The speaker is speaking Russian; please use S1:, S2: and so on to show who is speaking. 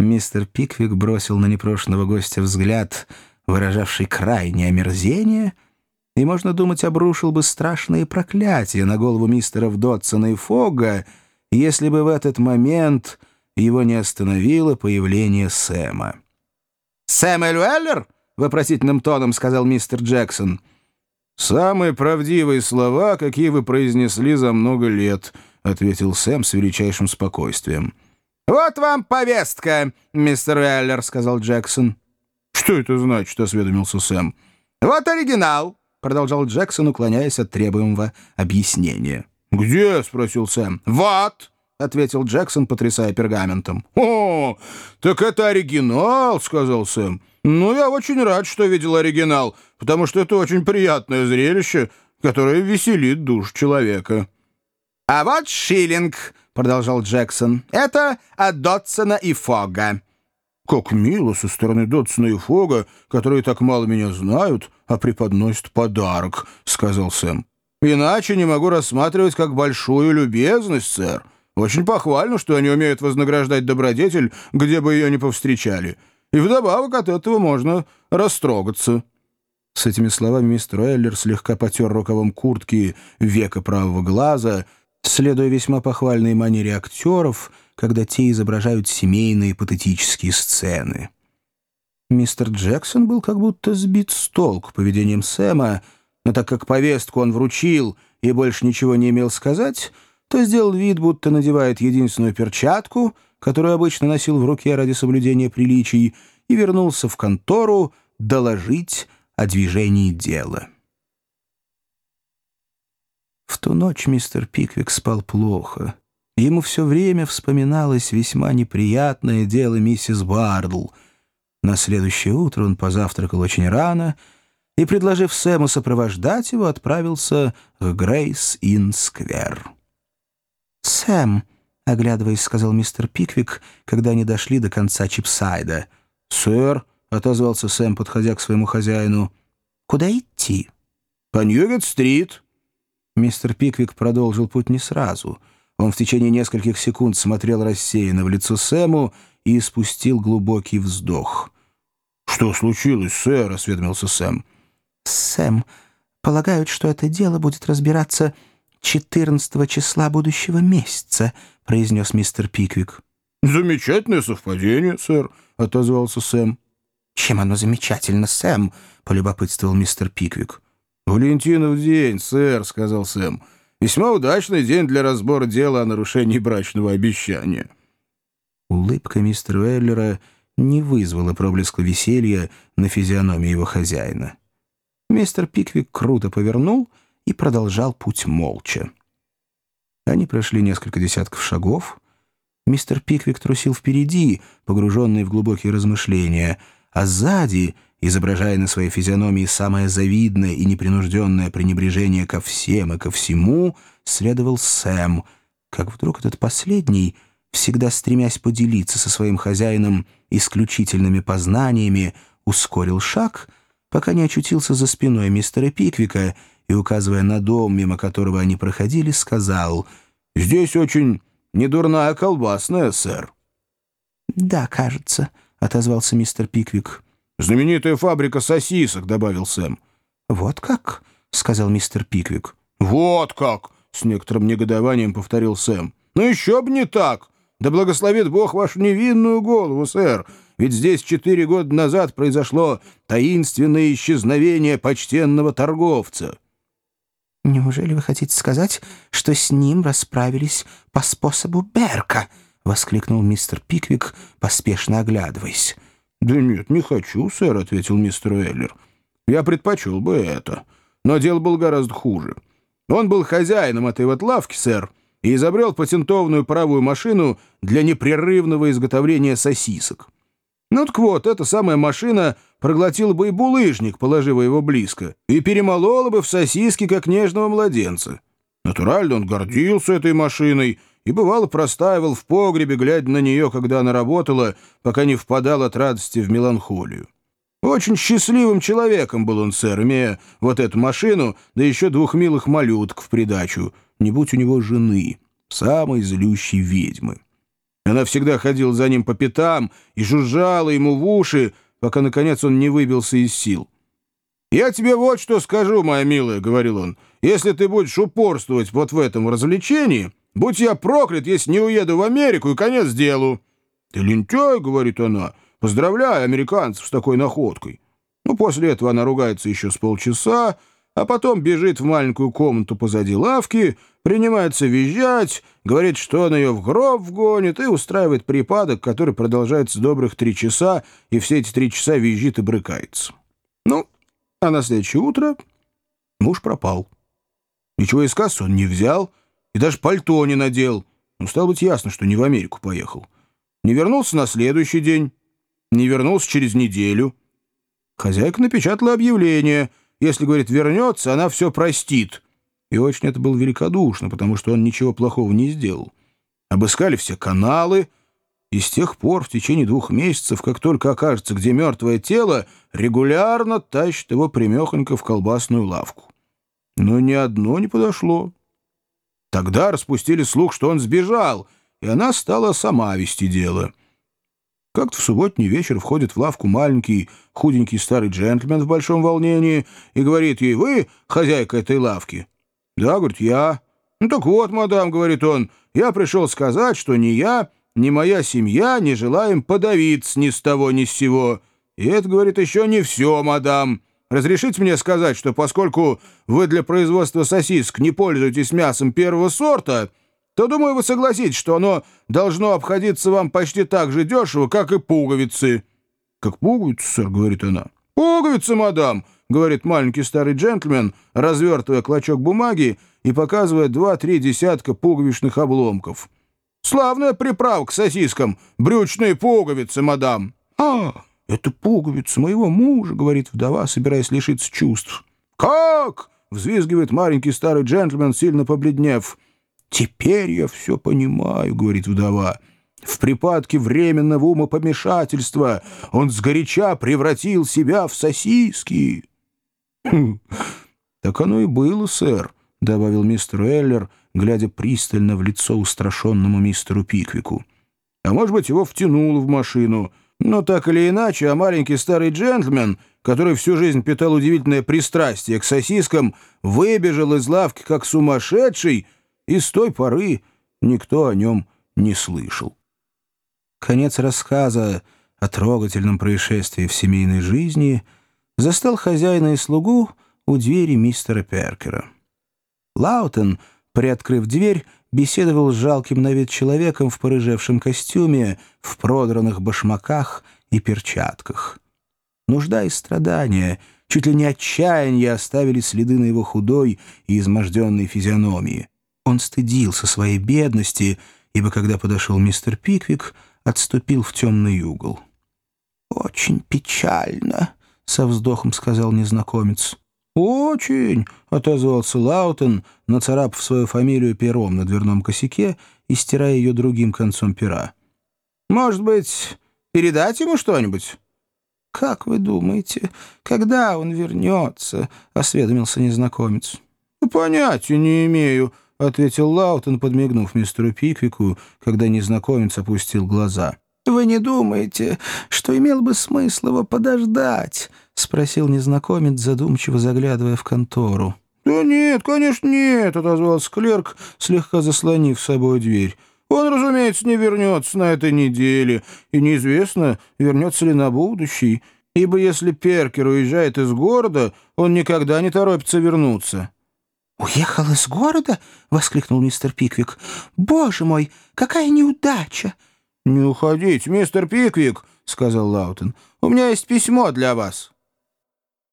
S1: Мистер Пиквик бросил на непрошенного гостя взгляд, выражавший крайнее омерзение, и, можно думать, обрушил бы страшные проклятия на голову мистеров Дотсона и Фога, если бы в этот момент его не остановило появление Сэма. «Сэм Эльвеллер?» — вопросительным тоном сказал мистер Джексон.
S2: «Самые правдивые слова, какие вы произнесли за много лет», — ответил Сэм с величайшим спокойствием.
S1: «Вот вам повестка, мистер Эллер», — сказал Джексон.
S2: «Что это значит?» — осведомился Сэм.
S1: «Вот оригинал», — продолжал Джексон, уклоняясь от требуемого объяснения.
S2: «Где?» — спросил Сэм.
S1: «Вот», — ответил Джексон, потрясая пергаментом.
S2: «О, так это оригинал», — сказал Сэм. «Ну, я очень рад, что видел оригинал, потому что это очень приятное зрелище, которое веселит душ человека».
S1: «А вот шиллинг», — продолжал Джексон. «Это от Дотсона и Фога».
S2: «Как мило со стороны Дотсона и Фога, которые так мало меня знают, а преподносят подарок», — сказал Сэм. «Иначе не могу рассматривать как большую любезность, сэр. Очень похвально, что они умеют вознаграждать добродетель, где бы ее ни повстречали. И вдобавок от этого можно растрогаться». С этими словами мистер Эллер слегка потер рукавом куртки века правого глаза — следуя весьма похвальной манере актеров, когда те изображают семейные патетические сцены. Мистер Джексон был как будто сбит с толк поведением Сэма, но так как повестку он вручил и больше ничего не имел сказать, то сделал вид, будто надевает единственную перчатку, которую обычно носил в руке ради соблюдения приличий, и вернулся в контору доложить о движении дела. В ту ночь мистер Пиквик спал плохо. Ему все время вспоминалось весьма неприятное дело миссис Бардл. На следующее утро он позавтракал очень рано и, предложив Сэму сопровождать его, отправился к Грейс-Ин-Сквер. «Сэм», — оглядываясь, сказал мистер Пиквик, когда они дошли до конца Чипсайда. «Сэр», — отозвался Сэм, подходя к своему хозяину.
S1: «Куда идти?»
S2: «По Ньюгет-стрит».
S1: Мистер Пиквик продолжил путь не сразу. Он в течение нескольких секунд смотрел рассеянно в лицо Сэму и испустил глубокий вздох.
S2: «Что случилось, сэр?» — осведомился Сэм.
S1: «Сэм, полагают, что это дело будет разбираться 14 числа будущего месяца», — произнес мистер Пиквик.
S2: «Замечательное совпадение, сэр», — отозвался Сэм.
S1: «Чем оно замечательно, Сэм?» — полюбопытствовал мистер Пиквик.
S2: «Валентинов день, сэр», — сказал Сэм. «Весьма удачный день для разбора дела о нарушении брачного обещания».
S1: Улыбка мистера Уэллера не вызвала проблеска веселья на физиономии его хозяина. Мистер Пиквик круто повернул и продолжал путь молча. Они прошли несколько десятков шагов. Мистер Пиквик трусил впереди, погруженный в глубокие размышления, а сзади — изображая на своей физиономии самое завидное и непринужденное пренебрежение ко всем и ко всему, следовал Сэм, как вдруг этот последний, всегда стремясь поделиться со своим хозяином исключительными познаниями, ускорил шаг, пока не очутился за спиной мистера Пиквика и, указывая на дом, мимо которого они проходили, сказал «Здесь очень недурная колбасная, сэр». «Да, кажется», — отозвался мистер Пиквик.
S2: «Знаменитая фабрика сосисок», — добавил Сэм.
S1: «Вот как?» — сказал мистер Пиквик.
S2: «Вот как!» — с некоторым негодованием повторил Сэм. «Ну еще бы не так! Да благословит Бог вашу невинную голову, сэр! Ведь здесь четыре года назад произошло таинственное исчезновение почтенного торговца».
S1: «Неужели вы хотите сказать, что с ним расправились по способу Берка?» — воскликнул мистер Пиквик, поспешно оглядываясь.
S2: «Да нет, не хочу, сэр», — ответил мистер Эллер. «Я предпочел бы это. Но дело было гораздо хуже. Он был хозяином этой вот лавки, сэр, и изобрел патентованную паровую машину для непрерывного изготовления сосисок. Ну так вот, эта самая машина проглотила бы и булыжник, положив его близко, и перемолола бы в сосиски, как нежного младенца. Натурально он гордился этой машиной — и бывало простаивал в погребе, глядя на нее, когда она работала, пока не впадал от радости в меланхолию. Очень счастливым человеком был он, сэр, имея вот эту машину, да еще двух милых малюток в придачу, не будь у него жены, самой злющей ведьмы. Она всегда ходила за ним по пятам и жужжала ему в уши, пока, наконец, он не выбился из сил. «Я тебе вот что скажу, моя милая», — говорил он. «Если ты будешь упорствовать вот в этом развлечении, будь я проклят, если не уеду в Америку, и конец делу». «Ты лентяй», — говорит она, — «поздравляю американцев с такой находкой». Ну, после этого она ругается еще с полчаса, а потом бежит в маленькую комнату позади лавки, принимается визжать, говорит, что он ее в гроб вгонит и устраивает припадок, который продолжается добрых три часа, и все эти три часа визжит и брыкается. Ну, а на следующее утро муж пропал. Ничего из кассы он не взял и даже пальто не надел. Ну, стало быть, ясно, что не в Америку поехал. Не вернулся на следующий день, не вернулся через неделю. Хозяйка напечатала объявление. Если, говорит, вернется, она все простит. И очень это было великодушно, потому что он ничего плохого не сделал. Обыскали все каналы — и с тех пор в течение двух месяцев, как только окажется, где мертвое тело, регулярно тащит его примехонько в колбасную лавку. Но ни одно не подошло. Тогда распустили слух, что он сбежал, и она стала сама вести дело. Как-то в субботний вечер входит в лавку маленький, худенький старый джентльмен в большом волнении и говорит ей, «Вы хозяйка этой лавки?» «Да», — говорит, «я». «Ну так вот, мадам», — говорит он, — «я пришел сказать, что не я, ни моя семья не желаем подавиться ни с того ни с сего. И это, говорит, еще не все, мадам. Разрешите мне сказать, что поскольку вы для производства сосисок не пользуетесь мясом первого сорта, то, думаю, вы согласитесь, что оно должно обходиться вам почти так же дешево, как и пуговицы». «Как пуговицы, сэр?» — говорит она. «Пуговицы, мадам!» — говорит маленький старый джентльмен, развертывая клочок бумаги и показывая два-три десятка пуговичных обломков. Славная приправка к сосискам. Брючные пуговицы, мадам.
S1: А, это пуговицы моего мужа, говорит вдова, собираясь лишиться чувств.
S2: Как? Взвизгивает маленький старый джентльмен, сильно побледнев.
S1: Теперь я все понимаю, говорит вдова. В припадке временного умопомешательства он сгоряча превратил себя в сосиски.
S2: Хм, так оно и было, сэр, — добавил мистер Эллер, глядя пристально в лицо устрашенному мистеру Пиквику. «А может быть, его втянуло в машину. Но так или иначе, а маленький старый джентльмен, который всю жизнь питал удивительное пристрастие к сосискам, выбежал из лавки как сумасшедший, и с той поры никто о нем не слышал».
S1: Конец рассказа о трогательном происшествии в семейной жизни застал хозяина и слугу у двери мистера Перкера. Лаутен — приоткрыв дверь, беседовал с жалким на вид человеком в порыжевшем костюме, в продранных башмаках и перчатках. Нужда и страдания, чуть ли не отчаяние оставили следы на его худой и изможденной физиономии. Он стыдился своей бедности, ибо когда подошел мистер Пиквик, отступил в темный угол. «Очень печально», — со вздохом сказал незнакомец.
S2: «Очень», — отозвался Лаутен, нацарапав свою фамилию пером на дверном косяке и стирая ее другим концом пера. «Может быть, передать ему что-нибудь?»
S1: «Как вы думаете, когда он вернется?» — осведомился незнакомец.
S2: «Понятия не имею», — ответил Лаутен, подмигнув мистеру Пиквику, когда незнакомец опустил глаза.
S1: «Вы не думаете, что имел бы смысл его подождать?» — спросил незнакомец, задумчиво заглядывая в контору.
S2: «Да нет, конечно, нет», — отозвался клерк, слегка заслонив с собой дверь. «Он, разумеется, не вернется на этой неделе, и неизвестно, вернется ли на будущий, ибо если Перкер уезжает из города, он никогда не торопится вернуться».
S1: «Уехал из города?» — воскликнул мистер Пиквик. «Боже мой, какая неудача!»
S2: «Не уходите, мистер Пиквик», — сказал Лаутен. «У меня есть письмо для вас».